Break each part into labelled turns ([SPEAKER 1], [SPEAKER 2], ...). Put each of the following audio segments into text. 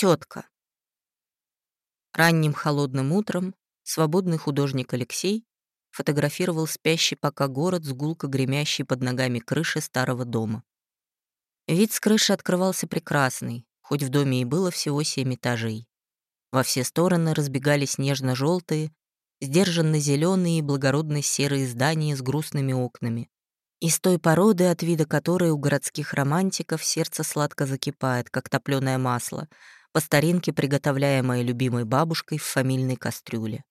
[SPEAKER 1] Тетка. Ранним холодным утром свободный художник Алексей фотографировал спящий пока город с гулко гремящей под ногами крыши старого дома. Вид с крыши открывался прекрасный, хоть в доме и было всего семь этажей. Во все стороны разбегались нежно желтые сдержанно зеленые и благородно серые здания с грустными окнами. Из той породы, от вида которой у городских романтиков сердце сладко закипает, как топленое масло, по старинке приготовляемое любимой бабушкой в фамильной кастрюле.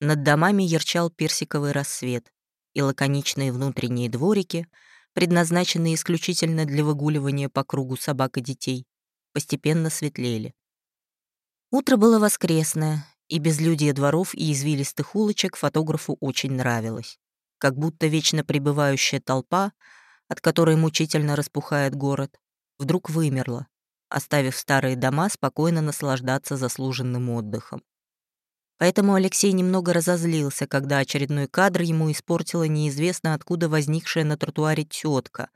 [SPEAKER 1] Над домами ярчал персиковый рассвет, и лаконичные внутренние дворики, предназначенные исключительно для выгуливания по кругу собак и детей, постепенно светлели. Утро было воскресное, и безлюдие дворов и извилистых улочек фотографу очень нравилось. Как будто вечно пребывающая толпа, от которой мучительно распухает город, вдруг вымерла, оставив старые дома спокойно наслаждаться заслуженным отдыхом. Поэтому Алексей немного разозлился, когда очередной кадр ему испортила неизвестно откуда возникшая на тротуаре тетка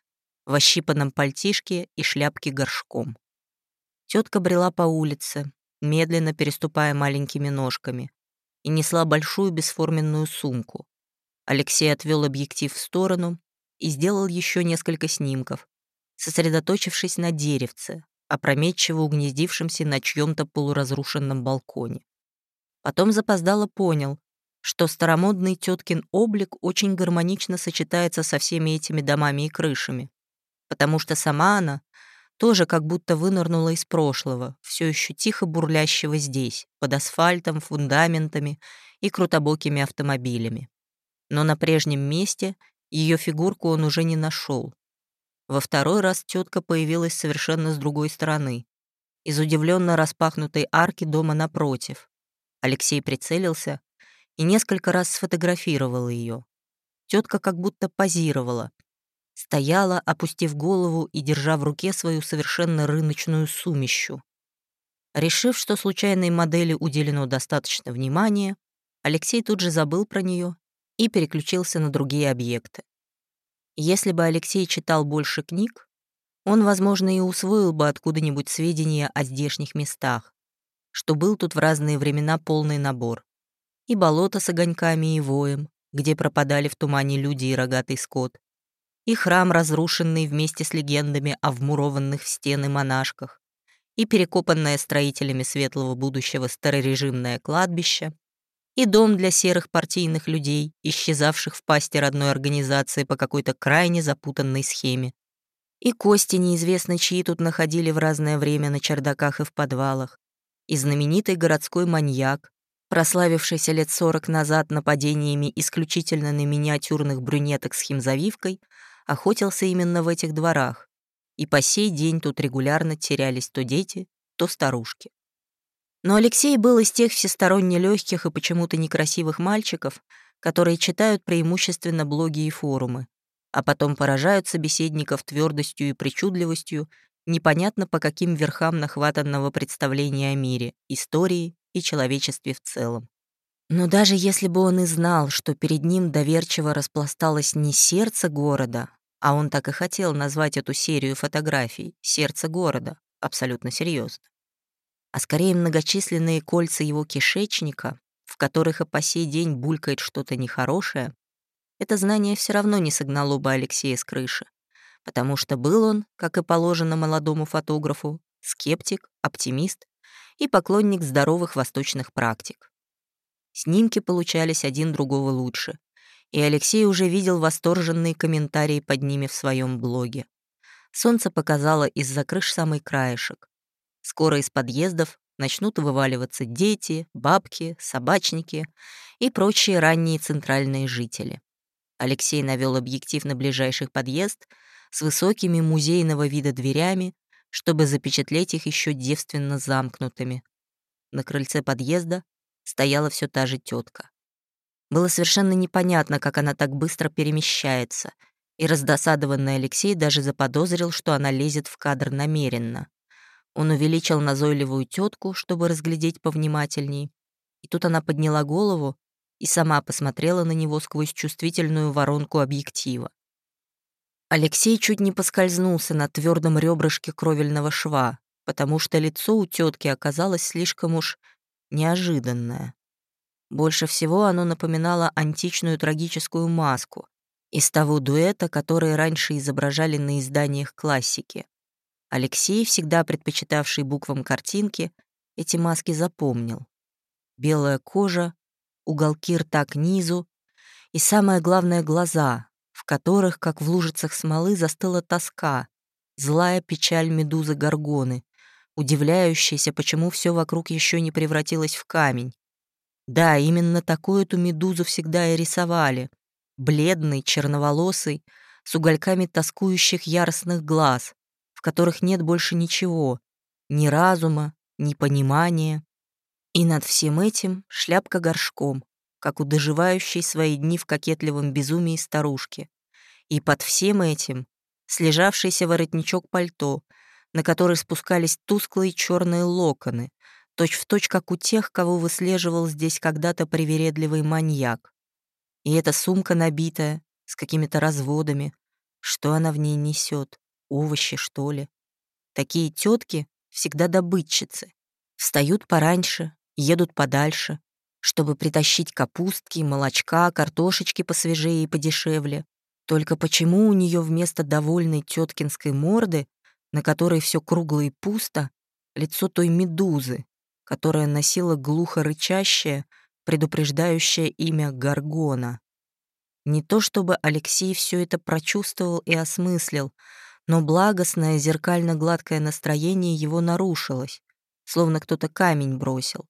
[SPEAKER 1] в ощипанном пальтишке и шляпке горшком. Тетка брела по улице, медленно переступая маленькими ножками, и несла большую бесформенную сумку. Алексей отвел объектив в сторону и сделал еще несколько снимков, сосредоточившись на деревце, опрометчиво угнездившемся на чьем-то полуразрушенном балконе. Потом запоздало понял, что старомодный теткин облик очень гармонично сочетается со всеми этими домами и крышами, потому что сама она тоже как будто вынырнула из прошлого, все еще тихо бурлящего здесь, под асфальтом, фундаментами и крутобокими автомобилями. Но на прежнем месте ее фигурку он уже не нашел. Во второй раз тетка появилась совершенно с другой стороны, из удивленно распахнутой арки дома напротив. Алексей прицелился и несколько раз сфотографировал ее. Тетка как будто позировала, Стояла, опустив голову и держа в руке свою совершенно рыночную сумищу. Решив, что случайной модели уделено достаточно внимания, Алексей тут же забыл про нее и переключился на другие объекты. Если бы Алексей читал больше книг, он, возможно, и усвоил бы откуда-нибудь сведения о здешних местах, что был тут в разные времена полный набор. И болото с огоньками и воем, где пропадали в тумане люди и рогатый скот, и храм, разрушенный вместе с легендами о вмурованных в стены монашках, и перекопанное строителями светлого будущего старорежимное кладбище, и дом для серых партийных людей, исчезавших в пасти родной организации по какой-то крайне запутанной схеме, и кости неизвестно чьи тут находили в разное время на чердаках и в подвалах, и знаменитый городской маньяк, прославившийся лет сорок назад нападениями исключительно на миниатюрных брюнеток с химзавивкой, охотился именно в этих дворах, и по сей день тут регулярно терялись то дети, то старушки. Но Алексей был из тех всесторонне легких и почему-то некрасивых мальчиков, которые читают преимущественно блоги и форумы, а потом поражают собеседников твердостью и причудливостью непонятно по каким верхам нахватанного представления о мире, истории и человечестве в целом. Но даже если бы он и знал, что перед ним доверчиво распласталось не сердце города, а он так и хотел назвать эту серию фотографий «Сердце города», абсолютно серьезно. А скорее многочисленные кольца его кишечника, в которых и по сей день булькает что-то нехорошее, это знание все равно не согнало бы Алексея с крыши, потому что был он, как и положено молодому фотографу, скептик, оптимист и поклонник здоровых восточных практик. Снимки получались один другого лучше, и Алексей уже видел восторженные комментарии под ними в своем блоге. Солнце показало из-за крыш самый краешек. Скоро из подъездов начнут вываливаться дети, бабки, собачники и прочие ранние центральные жители. Алексей навел объектив на ближайший подъезд с высокими музейного вида дверями, чтобы запечатлеть их еще девственно замкнутыми. На крыльце подъезда стояла все та же тетка. Было совершенно непонятно, как она так быстро перемещается, и раздосадованный Алексей даже заподозрил, что она лезет в кадр намеренно. Он увеличил назойливую тетку, чтобы разглядеть повнимательней, и тут она подняла голову и сама посмотрела на него сквозь чувствительную воронку объектива. Алексей чуть не поскользнулся на твердом ребрышке кровельного шва, потому что лицо у тетки оказалось слишком уж неожиданное. Больше всего оно напоминало античную трагическую маску из того дуэта, который раньше изображали на изданиях классики. Алексей, всегда предпочитавший буквам картинки, эти маски запомнил. Белая кожа, уголки рта к низу и, самое главное, глаза, в которых, как в лужицах смолы, застыла тоска, злая печаль медузы Горгоны, удивляющаяся, почему все вокруг еще не превратилось в камень. Да, именно такую эту медузу всегда и рисовали. Бледный, черноволосый, с угольками тоскующих яростных глаз, в которых нет больше ничего, ни разума, ни понимания. И над всем этим шляпка горшком, как у доживающей свои дни в кокетливом безумии старушки. И под всем этим слежавшийся воротничок пальто, на который спускались тусклые черные локоны, точь-в-точь, точь, как у тех, кого выслеживал здесь когда-то привередливый маньяк. И эта сумка набитая, с какими-то разводами. Что она в ней несет? Овощи, что ли? Такие тетки всегда добытчицы. Встают пораньше, едут подальше, чтобы притащить капустки, молочка, картошечки посвежее и подешевле, только почему у нее вместо довольной теткинской морды, на которой все кругло и пусто, лицо той медузы, которая носила глухо рычащее, предупреждающее имя Гаргона? Не то чтобы Алексей все это прочувствовал и осмыслил, но благостное зеркально-гладкое настроение его нарушилось, словно кто-то камень бросил.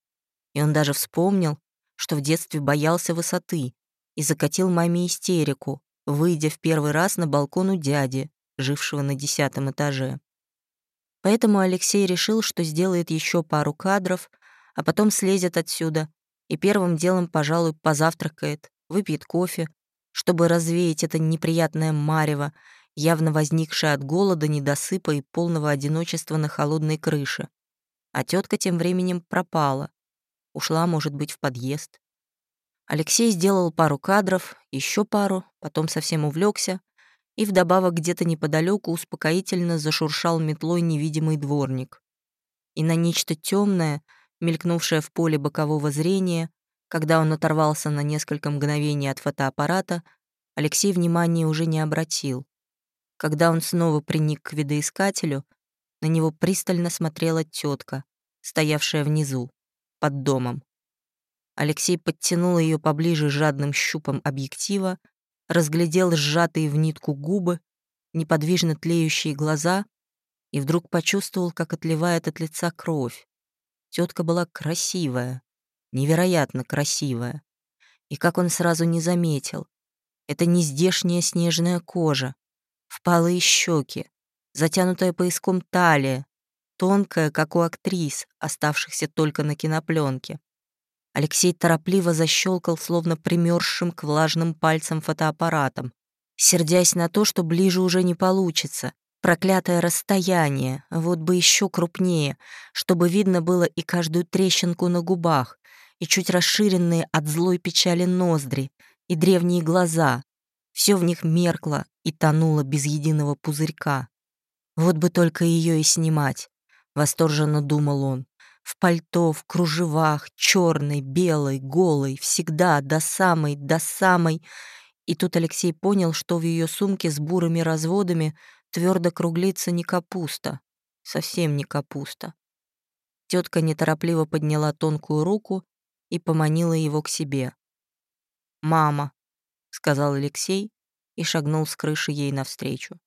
[SPEAKER 1] И он даже вспомнил, что в детстве боялся высоты и закатил маме истерику, выйдя в первый раз на балкон у дяди, жившего на десятом этаже. Поэтому Алексей решил, что сделает еще пару кадров, а потом слезет отсюда и первым делом, пожалуй, позавтракает, выпьет кофе, чтобы развеять это неприятное марево, явно возникшее от голода, недосыпа и полного одиночества на холодной крыше. А тетка тем временем пропала. Ушла, может быть, в подъезд. Алексей сделал пару кадров, еще пару, потом совсем увлекся, и вдобавок где-то неподалеку успокоительно зашуршал метлой невидимый дворник. И на нечто темное, мелькнувшее в поле бокового зрения, когда он оторвался на несколько мгновений от фотоаппарата, Алексей внимания уже не обратил. Когда он снова приник к видоискателю, на него пристально смотрела тетка, стоявшая внизу, под домом. Алексей подтянул ее поближе жадным щупом объектива, разглядел сжатые в нитку губы, неподвижно тлеющие глаза и вдруг почувствовал, как отливает от лица кровь. Тетка была красивая, невероятно красивая. И как он сразу не заметил, это не здешняя снежная кожа, впалые щеки, затянутая пояском талия, тонкая, как у актрис, оставшихся только на кинопленке. Алексей торопливо защелкал, словно примерзшим к влажным пальцам фотоаппаратом, сердясь на то, что ближе уже не получится. Проклятое расстояние, вот бы еще крупнее, чтобы видно было и каждую трещинку на губах, и чуть расширенные от злой печали ноздри, и древние глаза. Все в них меркло и тонуло без единого пузырька. Вот бы только ее и снимать, восторженно думал он в пальто, в кружевах, черной, белой, голой, всегда, до самой, до самой. И тут Алексей понял, что в ее сумке с бурыми разводами твердо круглится не капуста, совсем не капуста. Тетка неторопливо подняла тонкую руку и поманила его к себе. «Мама», — сказал Алексей и шагнул с крыши ей навстречу.